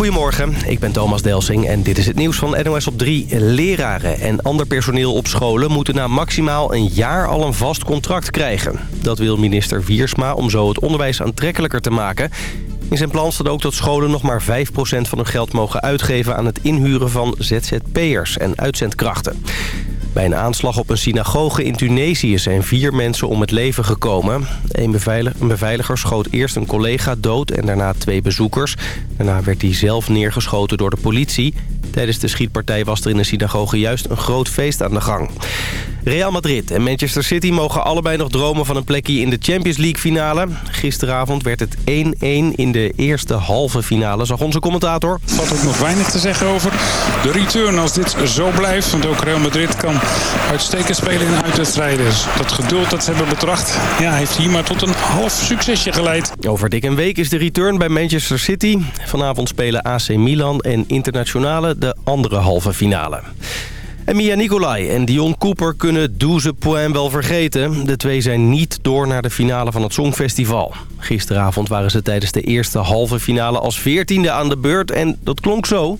Goedemorgen, ik ben Thomas Delsing en dit is het nieuws van NOS op 3. Leraren en ander personeel op scholen moeten na maximaal een jaar al een vast contract krijgen. Dat wil minister Wiersma om zo het onderwijs aantrekkelijker te maken. In zijn plan staat ook dat scholen nog maar 5% van hun geld mogen uitgeven aan het inhuren van ZZP'ers en uitzendkrachten. Bij een aanslag op een synagoge in Tunesië zijn vier mensen om het leven gekomen. Een beveiliger, schoot eerst een collega dood en daarna twee bezoekers. Daarna werd hij zelf neergeschoten door de politie. Tijdens de schietpartij was er in de synagoge juist een groot feest aan de gang. Real Madrid en Manchester City mogen allebei nog dromen van een plekje in de Champions League finale. Gisteravond werd het 1-1 in de eerste halve finale, zag onze commentator. Valt ook nog weinig te zeggen over de return als dit zo blijft. Want ook Real Madrid kan uitstekend spelen in uitwedstrijden. Dus dat geduld dat ze hebben betracht, ja, heeft hier maar tot een half succesje geleid. Over dik een week is de return bij Manchester City. Vanavond spelen AC Milan en Internationale de andere halve finale. En Mia Nicolai en Dion Cooper kunnen Douze Point wel vergeten. De twee zijn niet door naar de finale van het Songfestival. Gisteravond waren ze tijdens de eerste halve finale als veertiende aan de beurt. En dat klonk zo.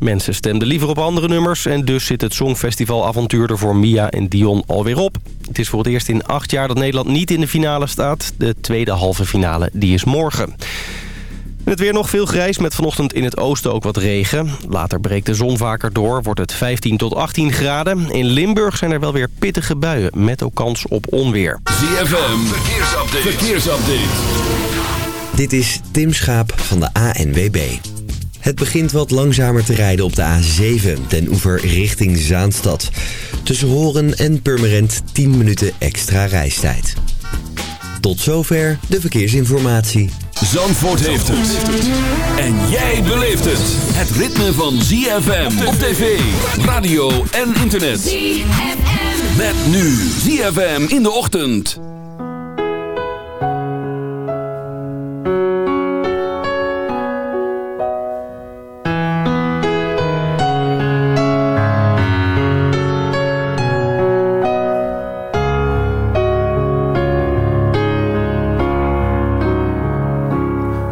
Mensen stemden liever op andere nummers en dus zit het Songfestivalavontuur er voor Mia en Dion alweer op. Het is voor het eerst in acht jaar dat Nederland niet in de finale staat. De tweede halve finale die is morgen. het weer nog veel grijs met vanochtend in het oosten ook wat regen. Later breekt de zon vaker door, wordt het 15 tot 18 graden. In Limburg zijn er wel weer pittige buien met ook kans op onweer. ZFM, verkeersupdate. verkeersupdate. Dit is Tim Schaap van de ANWB. Het begint wat langzamer te rijden op de A7, ten oever richting Zaanstad. Tussen Horen en Purmerend 10 minuten extra reistijd. Tot zover de verkeersinformatie. Zandvoort heeft het. En jij beleeft het. Het ritme van ZFM op tv, radio en internet. ZFM. Met nu ZFM in de ochtend.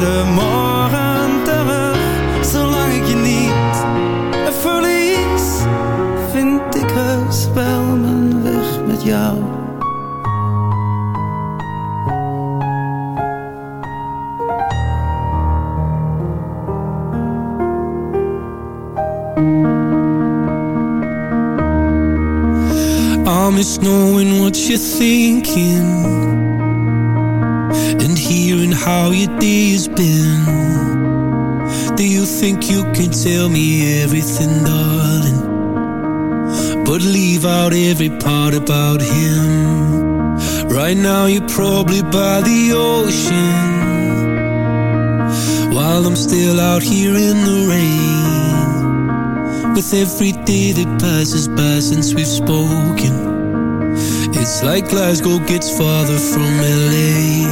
De morgen terug. Zolang ik je niet verlies, vind ik heus wel mijn weg met jou. I miss knowing what you're thinking think you can tell me everything, darling. But leave out every part about him. Right now you're probably by the ocean. While I'm still out here in the rain. With every day that passes by since we've spoken. It's like Glasgow gets farther from LA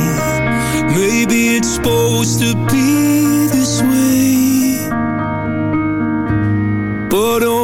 Maybe it's supposed to be Put on.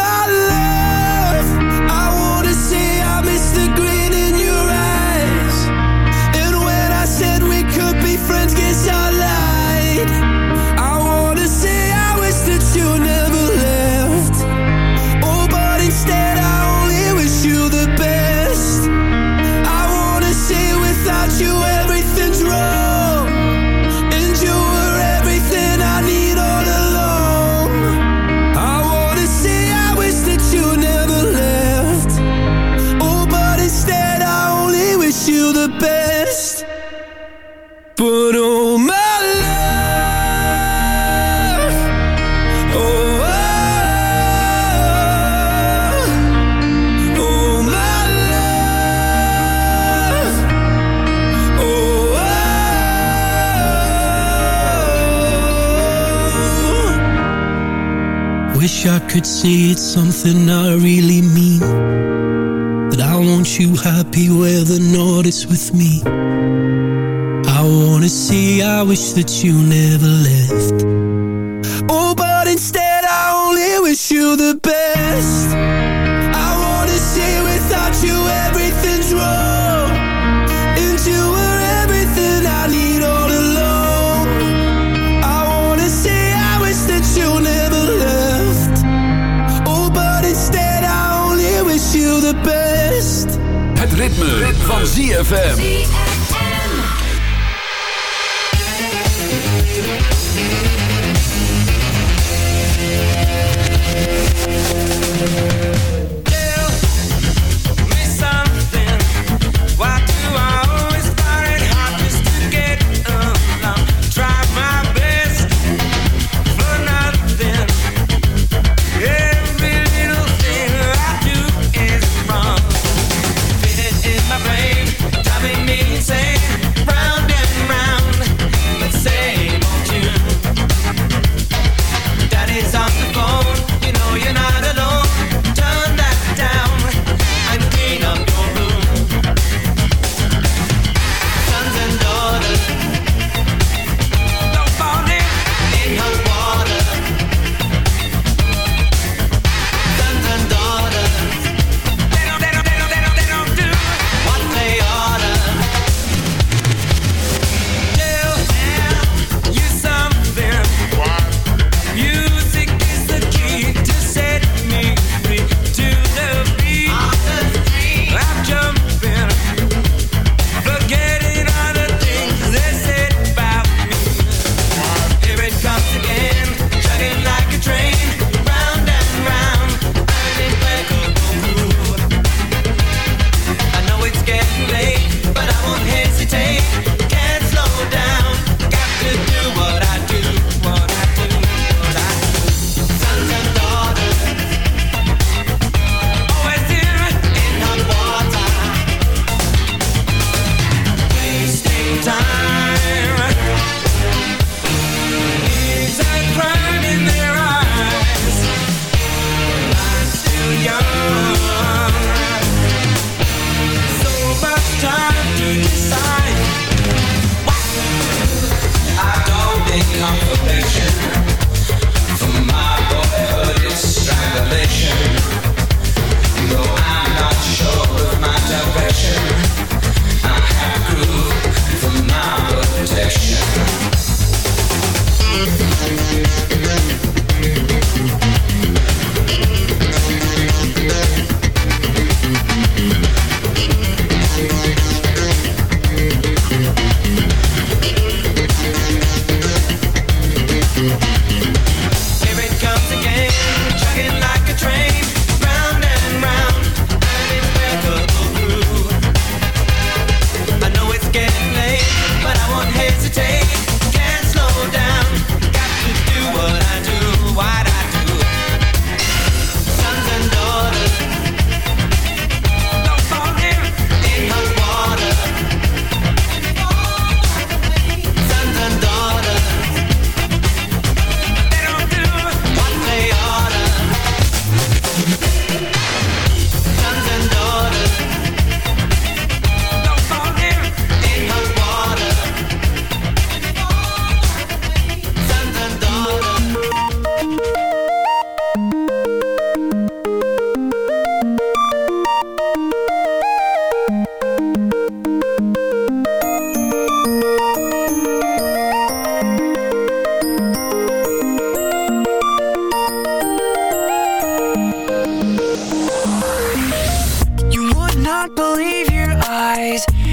could say it's something I really mean. That I want you happy where the north is with me. I wanna say I wish that you never left van ZFM. me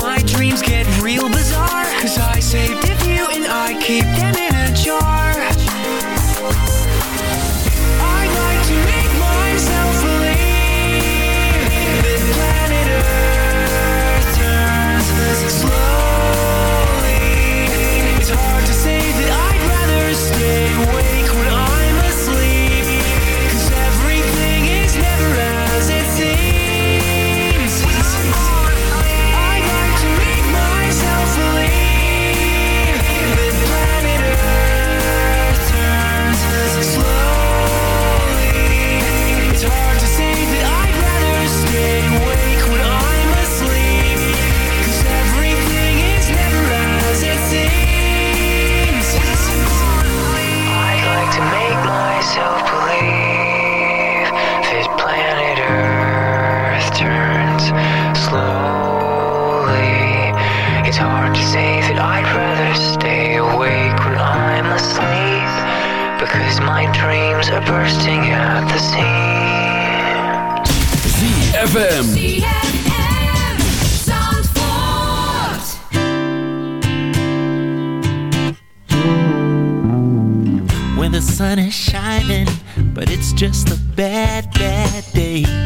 my dreams get real bizarre. Cause I saved a few and I keep them in dreams are bursting at the seams. ZFM. ZFM sounds false When the sun is shining, but it's just a bad, bad day.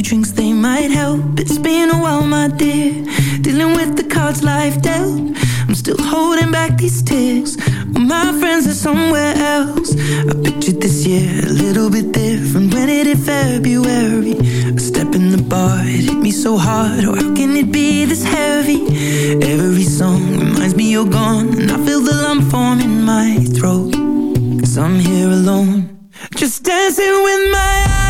Few drinks they might help. It's been a while, my dear, dealing with the cards life dealt. I'm still holding back these tears. Well, my friends are somewhere else. I pictured this year a little bit different when it hit February. A step in the bar, it hit me so hard. Oh, how can it be this heavy? Every song reminds me you're gone, and I feel the lump form in my throat. Cause I'm here alone, just dancing with my eyes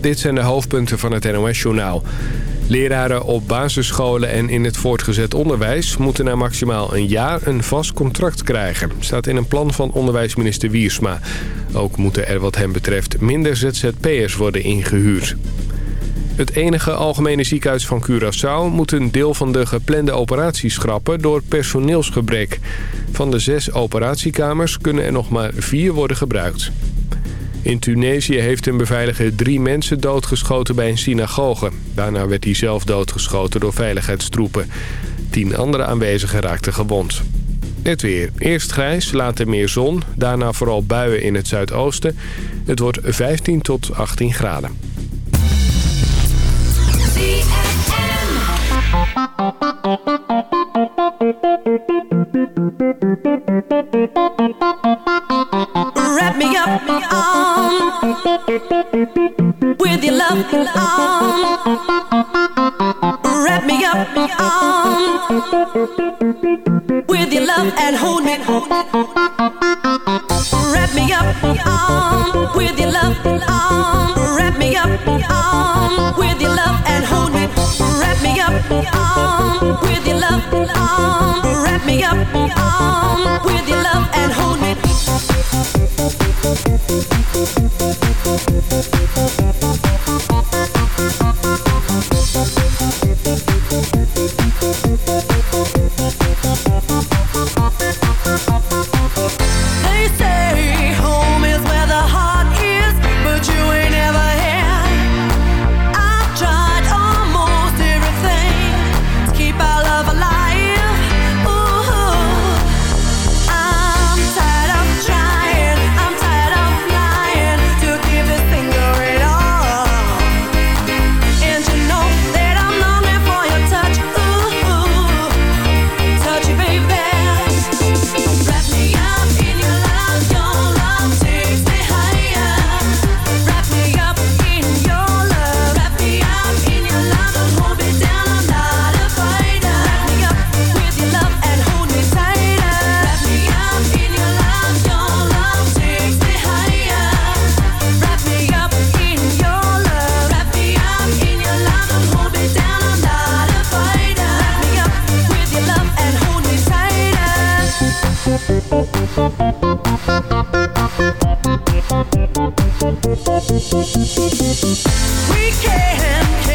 Dit zijn de hoofdpunten van het NOS-journaal. Leraren op basisscholen en in het voortgezet onderwijs... moeten na maximaal een jaar een vast contract krijgen. Staat in een plan van onderwijsminister Wiersma. Ook moeten er wat hem betreft minder ZZP'ers worden ingehuurd. Het enige algemene ziekenhuis van Curaçao moet een deel van de geplande operaties schrappen door personeelsgebrek. Van de zes operatiekamers kunnen er nog maar vier worden gebruikt. In Tunesië heeft een beveiliger drie mensen doodgeschoten bij een synagoge. Daarna werd hij zelf doodgeschoten door veiligheidstroepen. Tien andere aanwezigen raakten gewond. Het weer. Eerst grijs, later meer zon. Daarna vooral buien in het zuidoosten. Het wordt 15 tot 18 graden. We can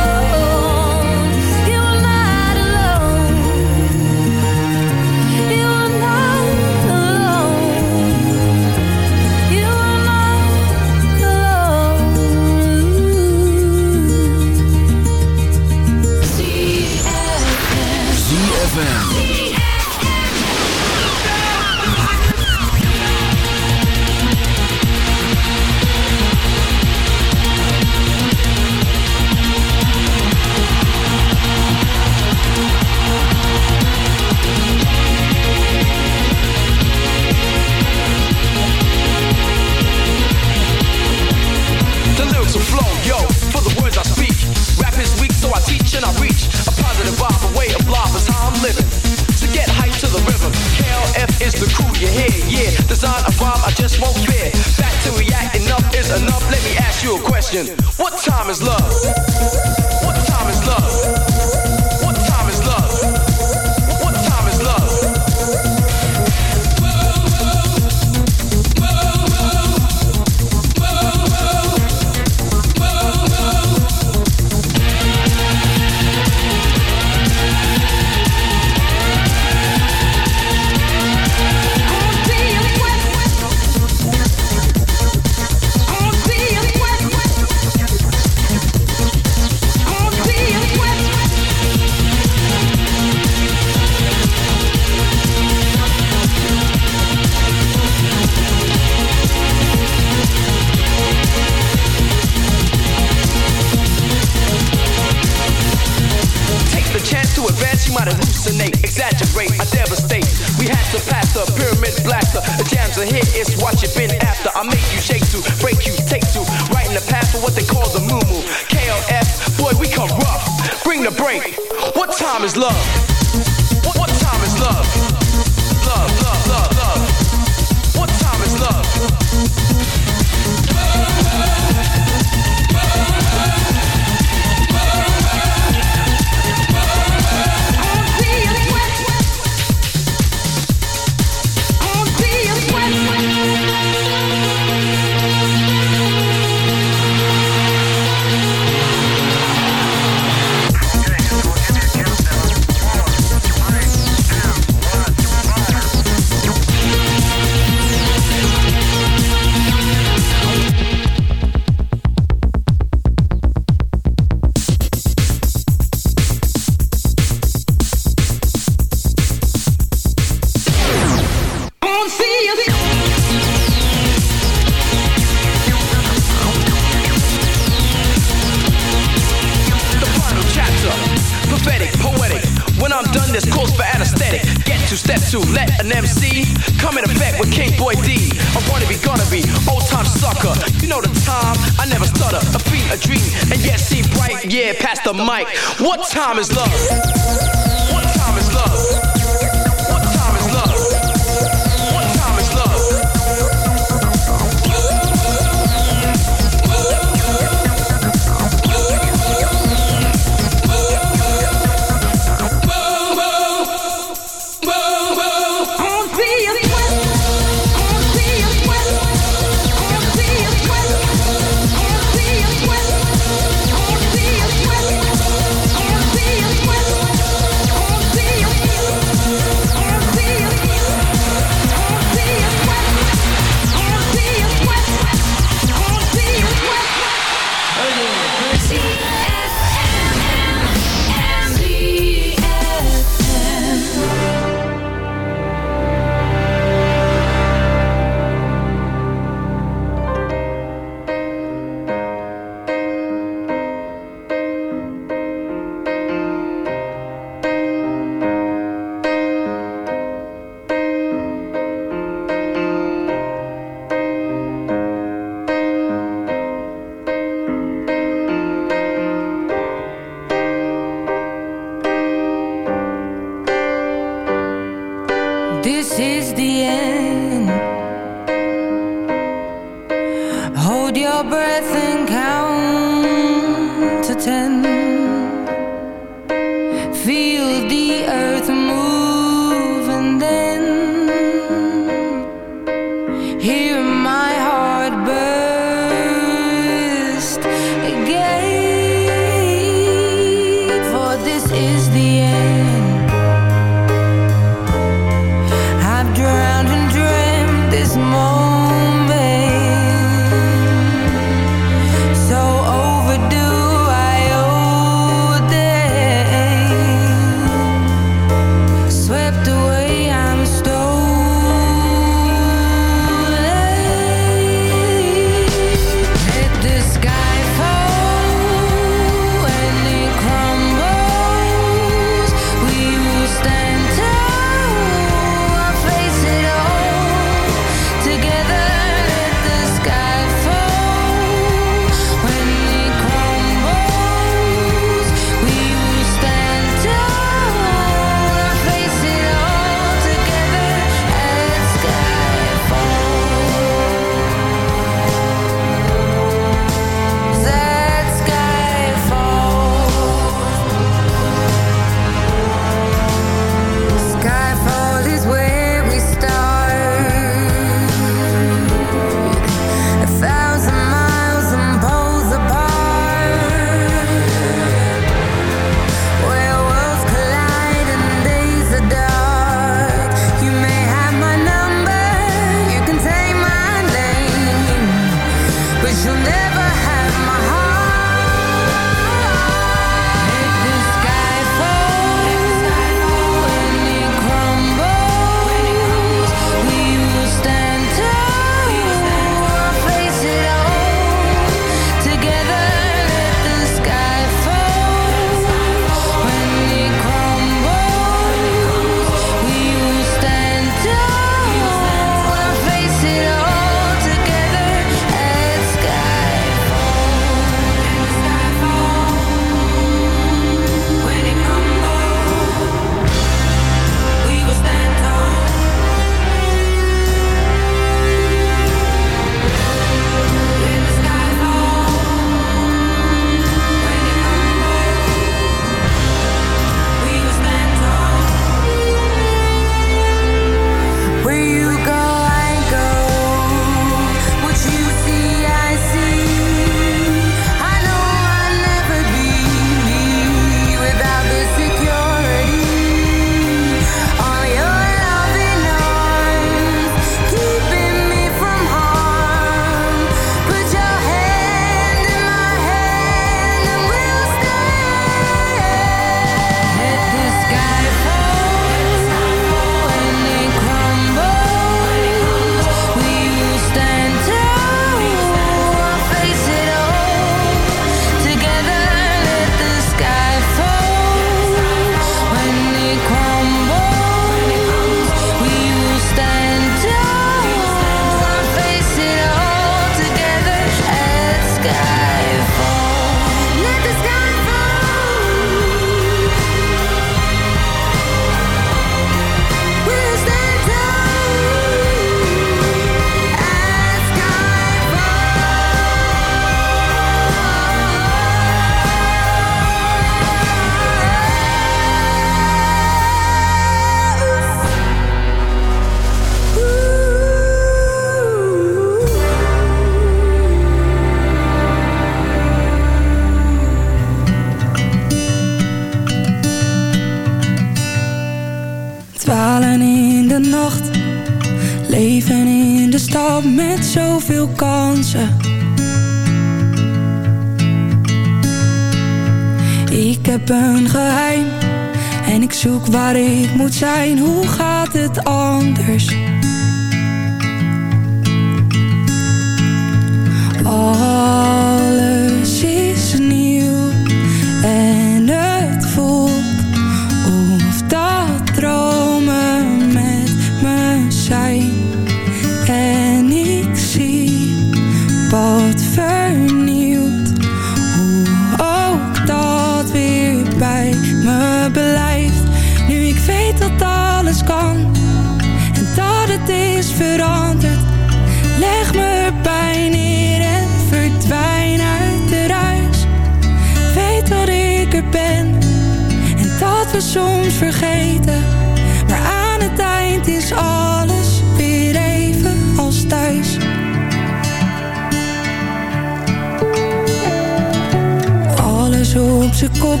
zo op zijn kop.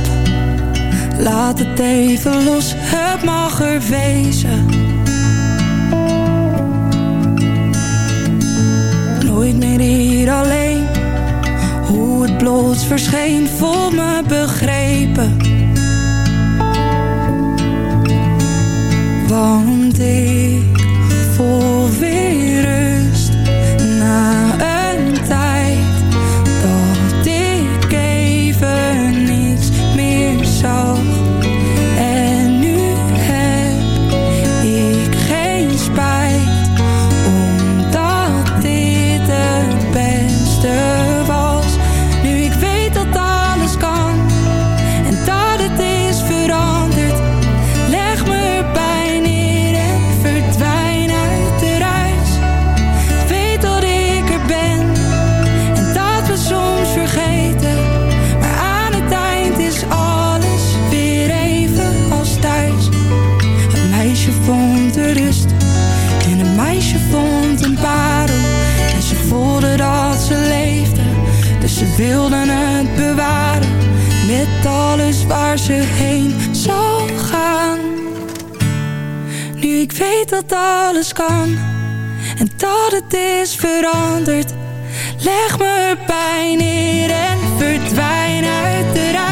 Laat het even los, het mag er wezen. Nooit meer hier alleen. Hoe het plots verscheen, voel me begrepen. Want ik voel weer. alles kan en dat het is veranderd. Leg me pijn neer en verdwijn uit de ruimte.